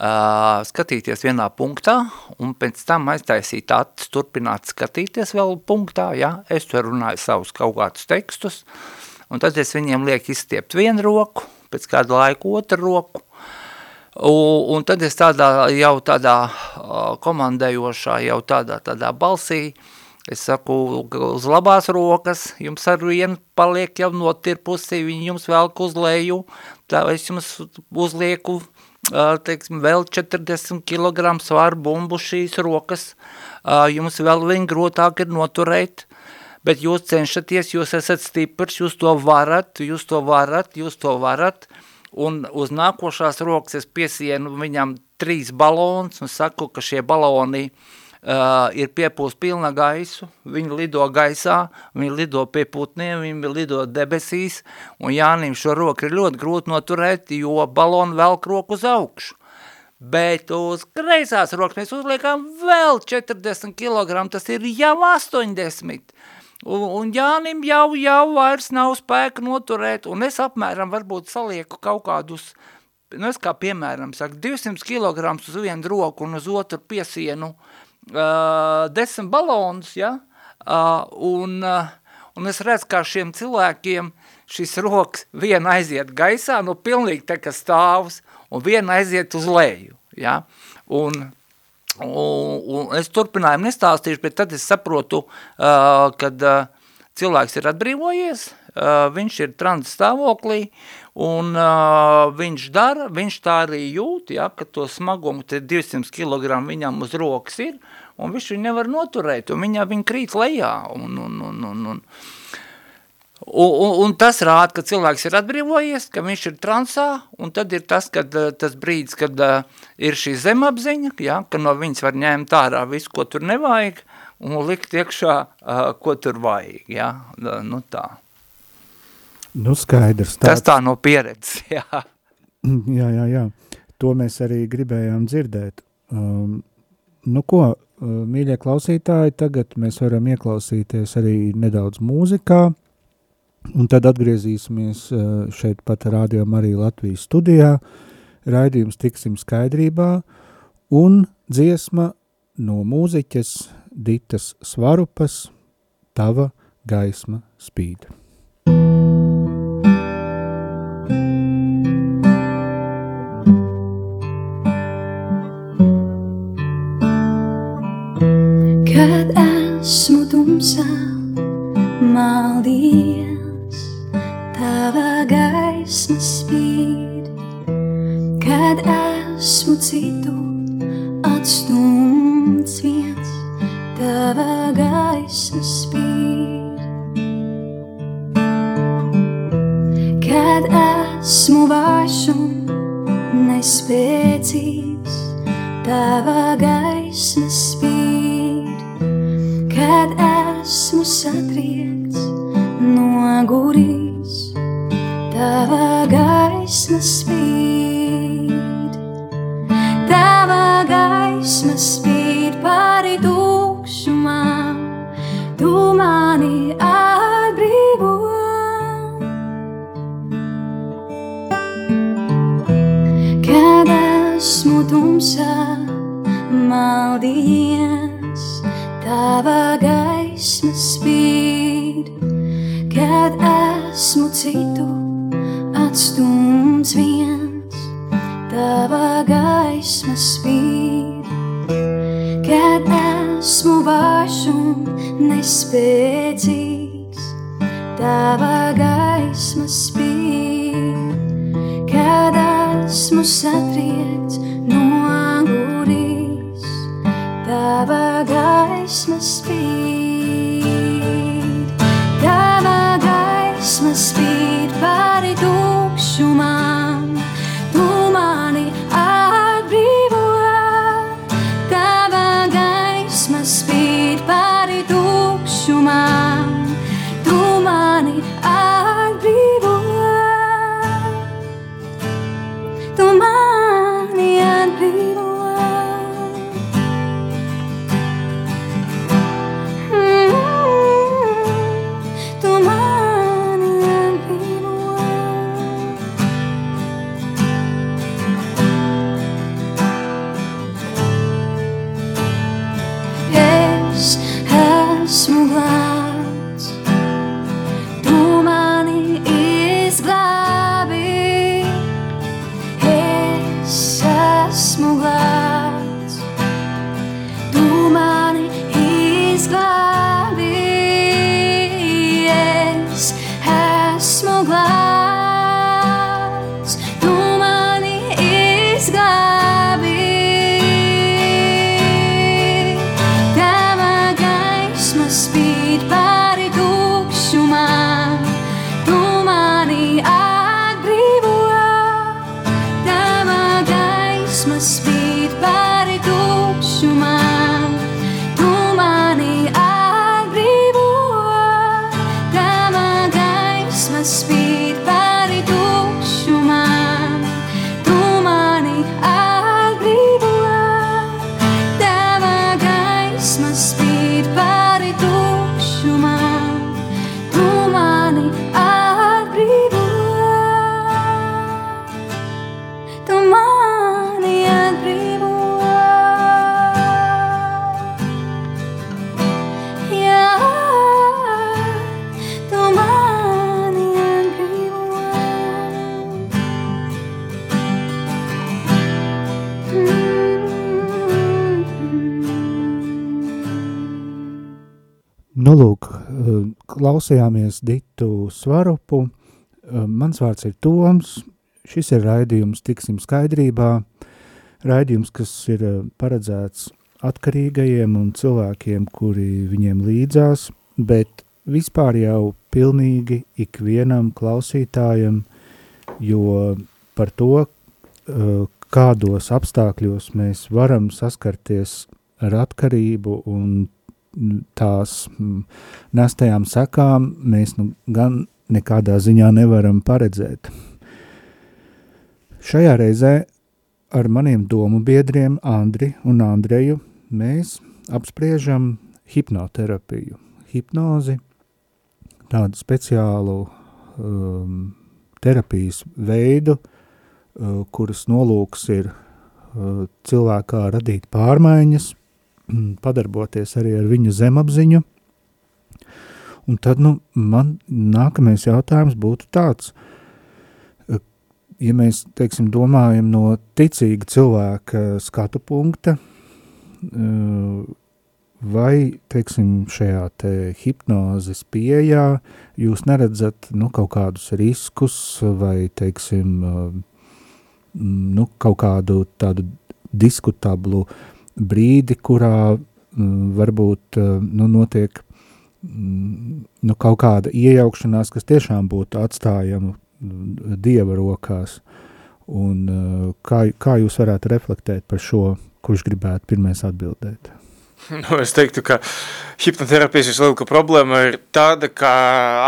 uh, skatīties vienā punktā un pēc tam aiztaisīt acis, turpināt skatīties vēl punktā, ja, es tur runāju savus kaut kādus tekstus, un tad es viņiem lieku izstiept vienu roku, pēc kādu laiku otru roku, un, un tad es tādā jau tādā uh, komandējošā, jau tādā, tādā balsī, Es saku, uz labās rokas, jums ar vienu paliek jau notirpusi, viņi jums velk uz leju, tā es jums uzlieku teiksim, vēl 40 kg svaru bumbu šīs rokas, jums vēl vien grūtāk ir noturēt, bet jūs cenšaties, jūs esat stiprs, jūs to varat, jūs to varat, jūs to varat, un uz nākošās rokas es piesienu viņam trīs balons un saku, ka šie baloni uh, uh, ir piepūst pilna gaisu, viņi lido gaisā, viņi lido pie putniem, viņi lido debesīs, un Jānim šo roku ir ļoti grūti noturēt, jo balonu velk roku uz augšu. Bet uz kreisās rokas mēs uzliekam vēl 40 kg, tas ir jau 80. Un, un Jānim jau, jau vairs nav spēka noturēt, un es apmēram varbūt salieku kaut kādus, nu es kā piemēram saku, 200 kg uz vienu roku un uz otru piesienu uh, uh, desmit balonus, ja, uh, un, uh, un es redzu, kā šiem cilvēkiem šis rokas viena aiziet gaisā, nu pilnīgi te, ka stāvs, un viena aiziet uz leju, ja, un, un, un es turpinājumu nestāstīšu, bet tad es saprotu, uh, kad uh, cilvēks ir atbrīvojies, uh, viņš ir trans stāvoklī, un uh, viņš dara, viņš tā arī jūt, ja, ka to smagumu, te 200 kg viņam uz rokas ir, un viņš viņu nevar noturēt, un viņa, viņa krīt lejā, un, un, un, un, un, Un, un, un tas rāda, ka cilvēks ir atbrīvojies, ka viņš ir transā, un tad ir tas, kad, tas brīdis, kad uh, ir šī zemapziņa, ja, ka no viņas var ņemt ārā visu, ko tur nevajag, un likt iekšā, uh, ko tur vajag. Ja, nu tā. Nu, skaidrs. Tāds. Tas tā no pieredzes, jā. Jā, jā, jā. To mēs arī gribējām dzirdēt. Um, nu ko, uh, mīļie klausītāji, tagad mēs varam ieklausīties arī nedaudz mūzikā, un tad atgriezīsimies uh, šeit pat rādījām arī Latvijas studijā, raidījums tiksim skaidrībā, un dziesma no mūziķes Ditas Svarupas, Tava gaisma spīd. tumsā maldies, tava gaisma spīd, kad esmu citu atstumts pāri tukšumam, klausījāmies Ditu Svarupu. Eh, Mans vārds ir Toms. Šis ir raidījums Tiksim skaidrībā. Raidījums, kas ir eh, paredzēts atkarīgajiem un cilvēkiem, kuri viņiem līdzās, bet vispār jau pilnīgi ikvienam klausītājam, jo par to, eh, kādos apstākļos mēs varam saskarties ar atkarību un tās mm, nestajām sekām mēs nu gan nekādā ziņā nevaram paredzēt. Šajā reizē ar maniem domu biedriem Andri un Andreju mēs apspriežam hipnoterapiju, hipnozi, tādu speciālu um, terapijas veidu, uh, kuras nolūks ir uh, cilvēkā radīt pārmaiņas, padarboties arī ar viņa zemapziņu. Un tad, nu, man nākamais jautājums būtu tāds, ja mēs, teiksim, domājam no ticīga cilvēka skatu punkta, vai, teiksim, šajā te hipnozes pieejā jūs neredzat, nu, kaut kādus riskus vai, teiksim, nu, kaut kādu tādu diskutablu brīdi, kurā varbūt, nu, notiek nu, kaut kāda iejaukšanās, kas tiešām būtu atstājama Dieva rokās. Un, kā, kā jūs varētu reflektēt par šo, kurš gribētu pirmais atbildēt? Nu, es teiktu, ka hipnoterapijas vislielākā problēma ir tāda, ka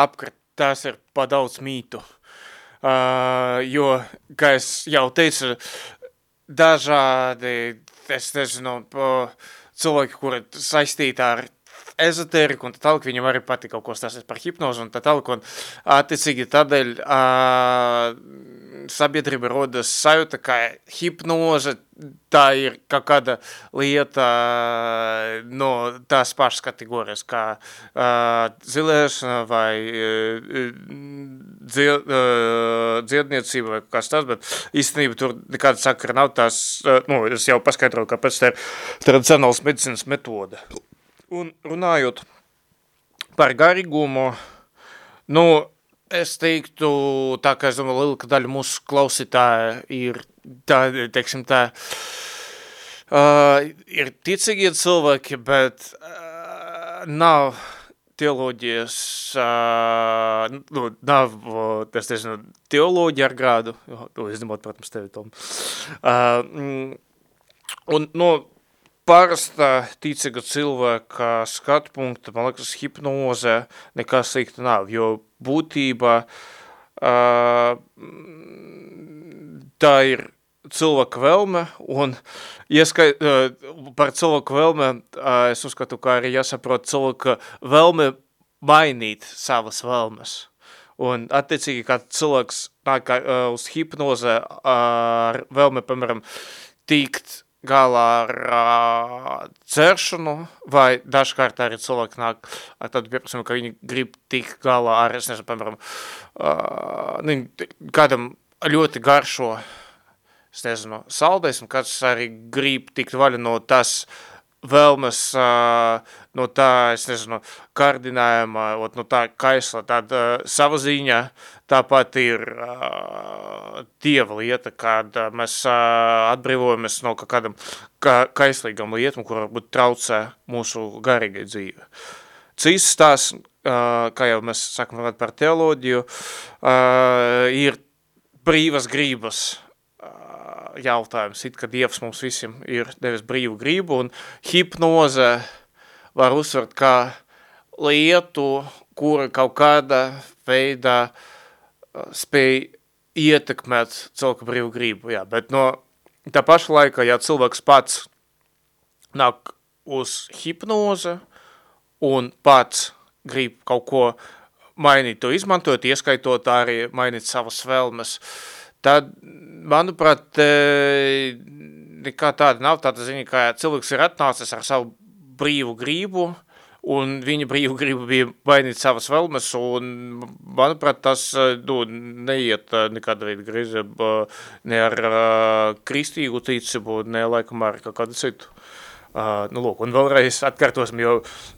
apkārt tās ir pa daudz mītu. Uh, jo, kā es jau teicu, dažādi, es nezinu, cilvēki, kuri saistīti ar ezotēriku un tā tālāk, viņam arī patīk kaut ko stāstīt par hipnozu un tā tālāk, un attiecīgi tādēļ uh, sabiedrība rodas sajūta, ka hipnoze tā ir kaut kāda lieta no tās pašas kategorijas, kā uh, zilēšana vai uh, dzied, uh, dziedniecība vai kas tas, bet īstenībā tur nekāda sakara nav tās, uh, nu, es jau paskaidroju, kāpēc tā ir tradicionāls medicīnas metode. Un runājot par garīgumu, nu, es teiktu, tā kā es domāju, lielāka daļa mūsu klausītāja ir tā, teiksim, tā, uh, ir ticīgie cilvēki, bet uh, nav teoloģijas, uh, nu, nav, es nezinu, teoloģija ar grādu, to izņemot, protams, tevi, Tom. Uh, un, no parasta ticīga cilvēka skatu punkta, man liekas, hipnoze nekā slikta nav, jo būtība uh, tā ir cilvēka vēlme, un ieskai, par cilvēku vēlme es uzskatu, ka arī jāsaprot cilvēka vēlme mainīt savas vēlmes. Un attiecīgi, kā cilvēks nāk uz hipnoze ar vēlme, piemēram, tikt galā ar uh, dzeršanu, vai dažkārt arī cilvēki nāk ar tādu pieprasījumu, ka viņi grib tikt galā ar, es nezinu, piemēram, uh, kādam ļoti garšo uh, es nezinu, saldēs, un kāds arī grib tikt vaļa no tas vēlmes, uh, no tā, es nezinu, kārdinājuma, ot, no tā kaisla, tad uh, sava ziņa tāpat ir uh, dieva lieta, kad uh, mēs uh, atbrīvojamies no kādam ka, kaislīgam lietam, kur varbūt traucē mūsu garīgai dzīve. Cīs tās, uh, kā jau mēs sakam par teoloģiju, uh, ir brīvas grības jautājums, it, ka Dievs mums visiem ir devis brīvu gribu, un hipnoze var uzsvert kā lietu, kura kaut kāda veidā spēj ietekmēt cilvēku brīvu gribu, jā, bet no tā paša laika, ja cilvēks pats nāk uz hipnoze un pats grib kaut ko mainīt, to izmantot, ieskaitot arī mainīt savas vēlmes, tad manuprāt, nekā tāda nav tāda ziņa, ka cilvēks ir atnācis ar savu brīvu gribu, un viņa brīvu gribu bija mainīt savas vēlmes, un, manuprāt, tas nu, neiet nekāda veida griezeba ne ar kristīgu ticību, ne laikam ar kādu citu. Uh, nu, lūk, un vēlreiz atkārtosim, jo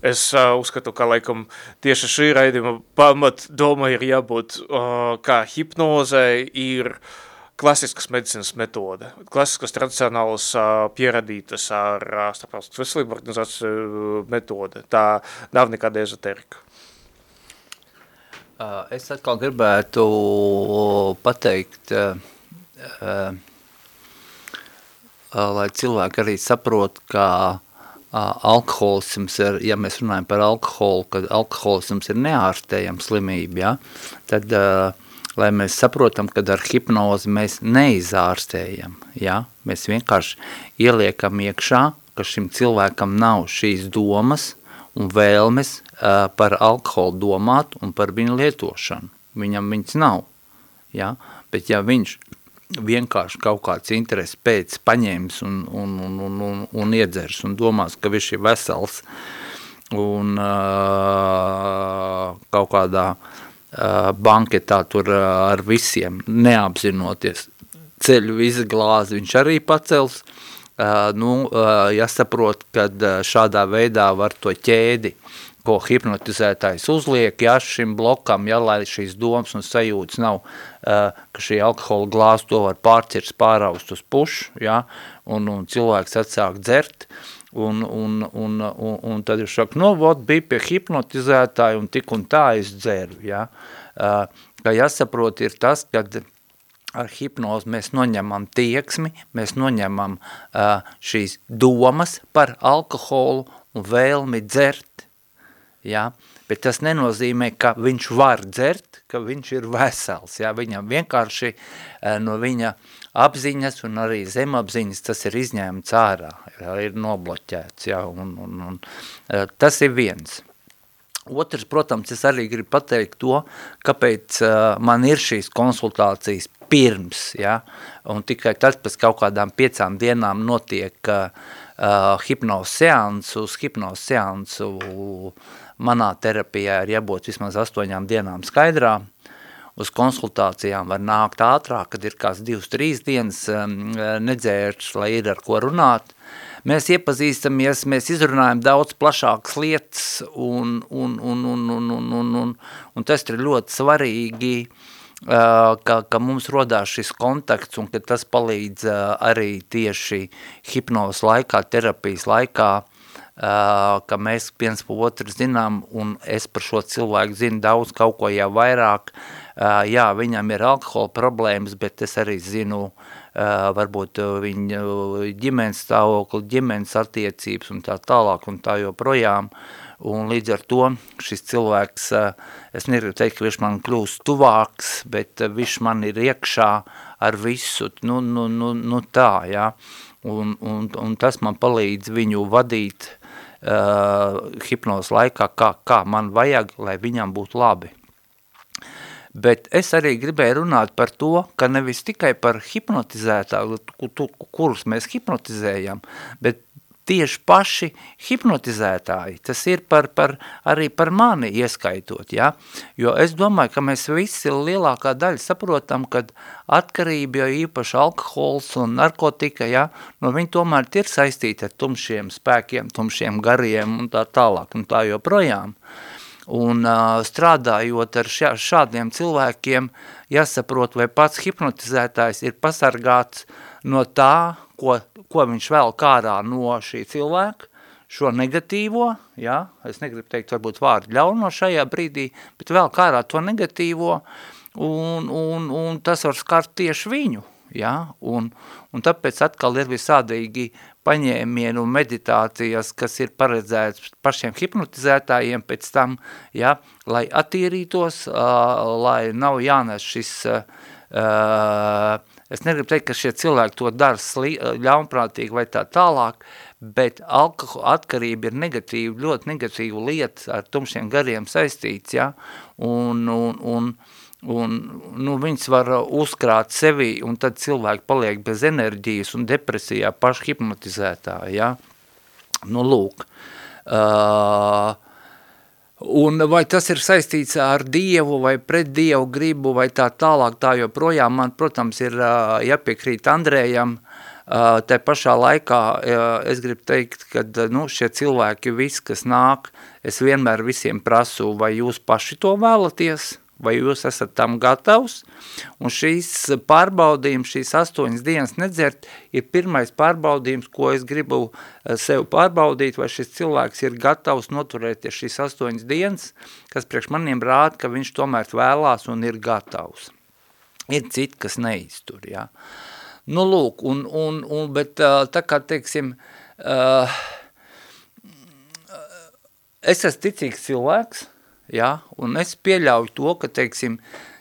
es uh, uzskatu, ka laikam tieši šī raidījuma pamat doma ir jābūt, uh, kā hipnozei ir uh, klasiskas medicīnas metode, klasiskas tradicionālas pieradītas ar starptautiskas veselību organizāciju metode. Tā nav nekāda ezoterika. Es atkal gribētu pateikt, lai cilvēki arī saprot, ka alkoholisms ir, ja mēs runājam par alkoholu, kad alkoholisms ir neārstējama slimība, ja, tad lai mēs saprotam, ka ar hipnozi mēs neizārstējam. Ja? Mēs vienkārši ieliekam iekšā, ka šim cilvēkam nav šīs domas un vēlmes par alkoholu domāt un par viņu lietošanu. Viņam viņas nav. Ja? Bet ja viņš vienkārši kaut kāds interesi pēc paņēmis un, un, un, un, un, un iedzers un domās, ka viņš ir vesels. Un uh, kaut kādā uh, banketā tur ar visiem, neapzinoties ceļu visu glāzi, viņš arī pacels, nu, jāsaprot, kad šādā veidā var to ķēdi, ko hipnotizētājs uzliek, ja šim blokam, ja, lai šīs domas un sajūtas nav, ka šī alkohola glāze to var pārcirs pāraust uz pušu, ja, un, un cilvēks atsāk dzert, uh, Un, un, un, un, un tad viņš saka, no, vot, bija pie hipnotizētāja un tik un tā es dzeru, ja. Uh, ka jāsaprot ir tas, kad ar hipnozi mēs noņemam tieksmi, mēs noņemam uh, šīs domas par alkoholu un vēlmi dzert, ja, bet tas nenozīmē, ka viņš var dzert, ka viņš ir vesels, ja, viņam vienkārši uh, no viņa uh, apziņas un arī zemapziņas tas ir izņēmts ārā, ir nobloķēts, ja, un, un, un e, tas ir viens. Otrs, protams, es arī gribu pateikt to, kāpēc uh, man ir šīs konsultācijas pirms, ja, un tikai tad pēc kaut kādām piecām dienām notiek uh, uh, hipnoz seansu, uz hipnoz seansu manā terapijā ir jābūt vismaz astoņām dienām skaidrā, uz konsultācijām var nākt ātrāk, kad ir kāds divas, trīs dienas um, nedzērts, lai ir ar ko runāt. Mēs iepazīstamies, mēs izrunājam daudz plašākas lietas, un, un, un, un, un, un, un, un, un tas ir ļoti svarīgi, ka, ka mums rodās šis kontakts un ka tas palīdz arī tieši hipnos laikā, terapijas laikā, ka mēs viens par otru zinām un es par šo cilvēku zinu daudz kaut ko jau vairāk, jā, viņam ir alkohola problēmas, bet es arī zinu varbūt viņa ģimenes stāvokli, ģimenes attiecības un tā tālāk un tā joprojām, un līdz ar to šis cilvēks, es negribu teikt, ka viņš man kļūst tuvāks, bet viņš man ir iekšā ar visu, nu, nu, nu, nu tā, jā, un, un, un tas man palīdz viņu vadīt uh, hipnos laikā, kā, kā man vajag, lai viņam būtu labi. Bet es arī gribēju runāt par to, ka nevis tikai par hipnotizētāju, kurus mēs hipnotizējam, bet tieši paši hipnotizētāji, tas ir par, par, arī par mani ieskaitot, ja? jo es domāju, ka mēs visi lielākā daļa saprotam, ka atkarība, jo īpaši alkohols un narkotika, ja, no viņi tomēr ir saistīti ar tumšiem spēkiem, tumšiem gariem un tā tālāk un tā joprojām. Un uh, strādājot ar šā, šādiem cilvēkiem, jāsaprot, vai pats hipnotizētājs ir pasargāts no tā, ko, ko viņš vēl kārā no šī cilvēka, šo negatīvo, ja, es negribu teikt varbūt vārdu ļauno šajā brīdī, bet vēl kārā to negatīvo, un, un, un tas var skart tieši viņu, ja, un, un tāpēc atkal ir visādīgi paņēmieni un meditācijas, kas ir paredzēts pašiem hipnotizētājiem pēc tam, ja, lai attīrītos, uh, lai nav jānes šis uh, Es negribu teikt, ka šie cilvēki to dara sli, ļaunprātīgi vai tā tālāk, bet alkohola atkarība ir negatīva, ļoti negatīva lieta ar tumšiem gariem saistīts, ja, un, un, un, un nu, viņas var uzkrāt sevī, un tad cilvēki paliek bez enerģijas un depresijā paši hipnotizētā, ja. Nu, lūk. Uh, Un vai tas ir saistīts ar Dievu vai pret Dievu gribu vai tā tālāk, tā joprojām man, protams, ir jāpiekrīt Andrējam, tā pašā laikā es gribu teikt, ka nu, šie cilvēki, viss, kas nāk, es vienmēr visiem prasu, vai jūs paši to vēlaties, vai jūs esat tam gatavs, un šīs pārbaudījums, šīs astoņas dienas nedzert, ir pirmais pārbaudījums, ko es gribu eh, sev pārbaudīt, vai šis cilvēks ir gatavs noturēties šīs astoņas dienas, kas priekš maniem rāda, ka viņš tomēr vēlās un ir gatavs. Ir citi, kas neiztur, jā. Nu, lūk, un, un, un bet eh, tā kā, teiksim, uh, es esmu ticīgs cilvēks, ja, un es pieļauju to, ka, teiksim,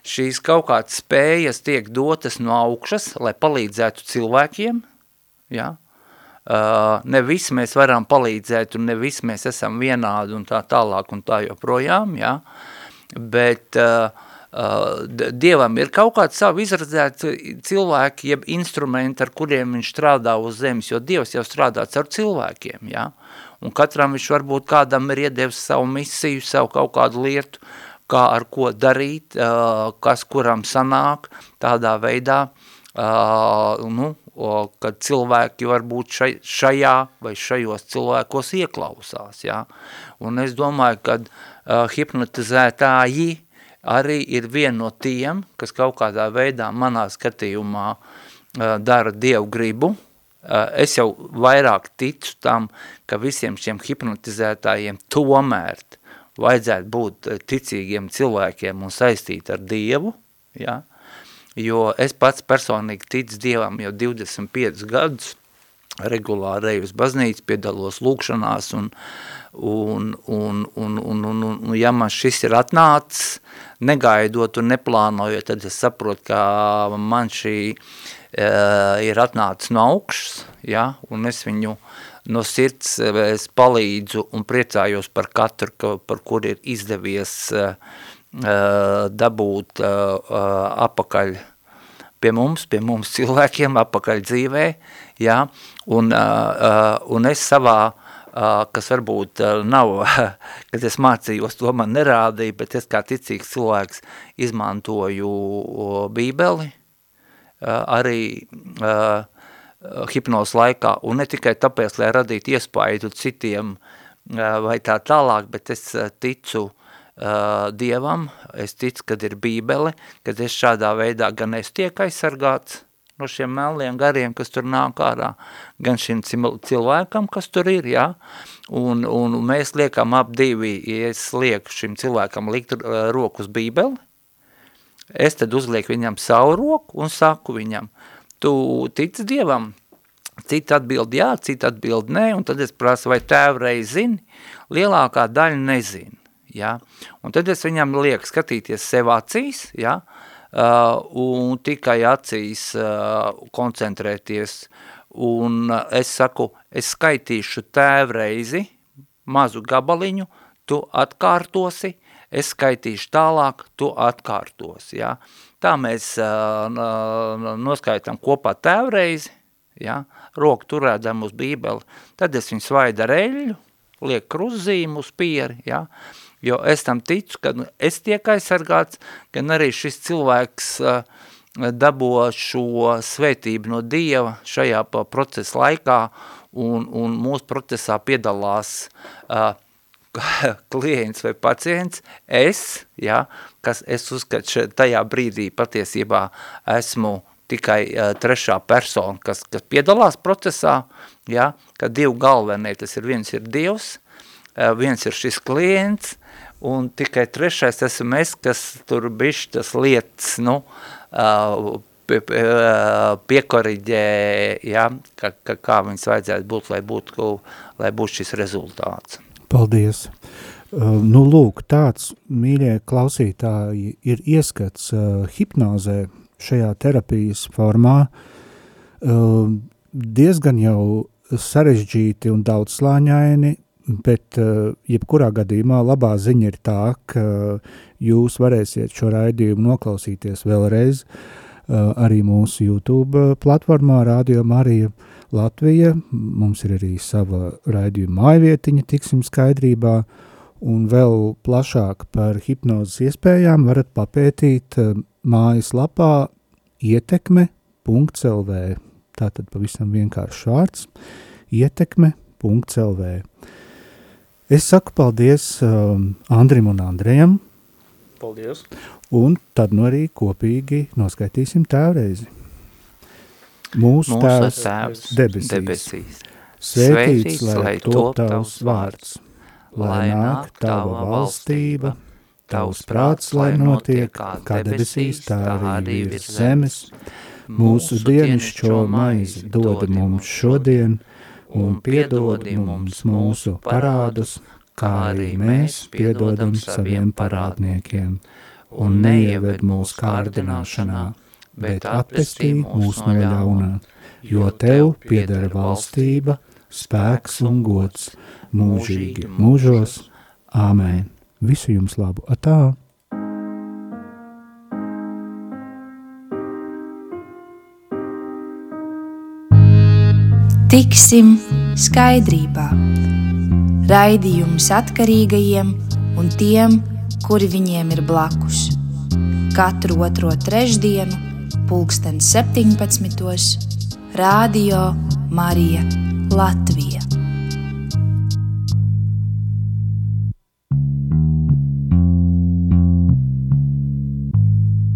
šīs kaut kādas spējas tiek dotas no augšas, lai palīdzētu cilvēkiem, ja, uh, ne visi mēs varam palīdzēt, un ne visi mēs esam vienādi, un tā tālāk, un tā joprojām, ja, bet uh, uh, Dievam ir kaut kāds savu izradzēti cilvēki, jeb instrumenti, ar kuriem viņš strādā uz zemes, jo Dievs jau strādāts ar cilvēkiem, ja, un katram viņš varbūt kādam ir iedevis savu misiju, savu kaut kādu lietu, kā ar ko darīt, kas kuram sanāk, tādā veidā, nu, kad cilvēki varbūt šai, šajā vai šajos cilvēkos ieklausās, jā. Un es domāju, ka hipnotizētāji arī ir viena no tiem, kas kaut kādā veidā manā skatījumā dara Dievu gribu, es jau vairāk ticu tam, ka visiem šiem hipnotizētājiem tomēr vajadzētu būt eh, ticīgiem cilvēkiem un saistīt ar Dievu, ja? jo es pats personīgi ticu Dievam jau 25 gadus, regulāri uz baznīcu, piedalos lūkšanās un, un, un, un, un, un, un ja man šis ir atnācis, negaidot un neplānojot, tad es saprotu, ka man šī uh, ir atnācis no augšas, ja, un es viņu no sirds es palīdzu un priecājos par katru, ka, par kur ir izdevies uh, dabūt apakaļ pie mums, pie mums cilvēkiem, apakaļ dzīvē, ja, un, un es savā kas varbūt nav, kad es mācījos, to man nerādīja, bet es kā ticīgs cilvēks izmantoju bībeli, arī hipnos laikā, un ne tikai tāpēc, lai radītu iespaidu citiem vai tā tālāk, bet es ticu Dievam, es ticu, kad ir bībele, kad es šādā veidā gan es tiek aizsargāts no šiem melniem gariem, kas tur nāk ārā, gan šim cilvēkam, kas tur ir, jā, un, un mēs liekam ap divi, ja es lieku šim cilvēkam likt roku uz bībeli, es tad uzlieku viņam savu roku un saku viņam, tu tici Dievam, Cita atbild jā, cita atbild nē, un tad es prasu, vai tēvreiz zini, lielākā daļa nezina. Ja? Un tad es viņam lieku skatīties sev acīs, ja? uh, un tikai acīs uh, koncentrēties. Un uh, es saku, es skaitīšu tēvreizi, mazu gabaliņu, tu atkārtosi, es skaitīšu tālāk, tu atkārtosi. Ja? Tā mēs uh, noskaitam kopā tēvreizi, ja? roku turēdam uz bībeli, tad es viņu svaidu ar eļļu, liek krustzīmu uz pieri, ja? jo es tam ticu, ka es tiek aizsargāts, gan arī šis cilvēks uh, dabo šo svētību no Dieva šajā procesa laikā, un, un mūsu procesā piedalās uh, klients vai pacients, es, ja, kas es uzskatu tajā brīdī patiesībā esmu tikai uh, trešā persona, kas, kas piedalās procesā, ja, ka divi galvenie, tas ir viens ir Dievs, uh, viens ir šis klients, un tikai trešais esmu es, kas tur bišķi tas lietas, nu, pie, pie, piekoriģē, ja, ka, ka, kā viņas vajadzētu būt, lai būtu, lai būtu šis rezultāts. Paldies! Uh, nu, lūk, tāds, mīļie klausītāji, ir ieskats uh, hipnozē šajā terapijas formā, uh, diezgan jau sarežģīti un daudzslāņaini, Bet, uh, jebkurā gadījumā, labā ziņa ir tā, ka jūs varēsiet šo raidījumu noklausīties vēlreiz uh, arī mūsu YouTube platformā, Radio Marija Latvija. Mums ir arī sava raidījuma mājvietiņa, tiksim skaidrībā, un vēl plašāk par hipnozes iespējām varat papētīt uh, mājaslapā ietekme.lv. Tātad pavisam vienkāršs vārds ietekme.lv. Es saku paldies um, Andrim un Andrejam. Paldies. Un tad nu arī kopīgi noskaitīsim tēvreizi. Mūsu, Mūsu tēvs, tēvs debesīs. debesīs. Svētīts, lai top tavs vārds, lai nāk tava valstība, tavs prāts, lai notiek, kā debesīs, tā arī virs zemes. Mūsu dienascho maizi dod mums šodien, un piedodi mums mūsu parādus, kā arī mēs piedodam saviem parādniekiem, un neieved mūsu kārdināšanā, bet atpestī mūs no ļaunā, jo Tev pieder valstība, spēks un gods, mūžīgi mūžos. Āmēn! Visu jums labu! Atā! Tiksim skaidrībā. Raidījums atkarīgajiem un tiem, kuri viņiem ir blakus. Katru otro trešdienu, pulksten 17. Radio Marija Latvija.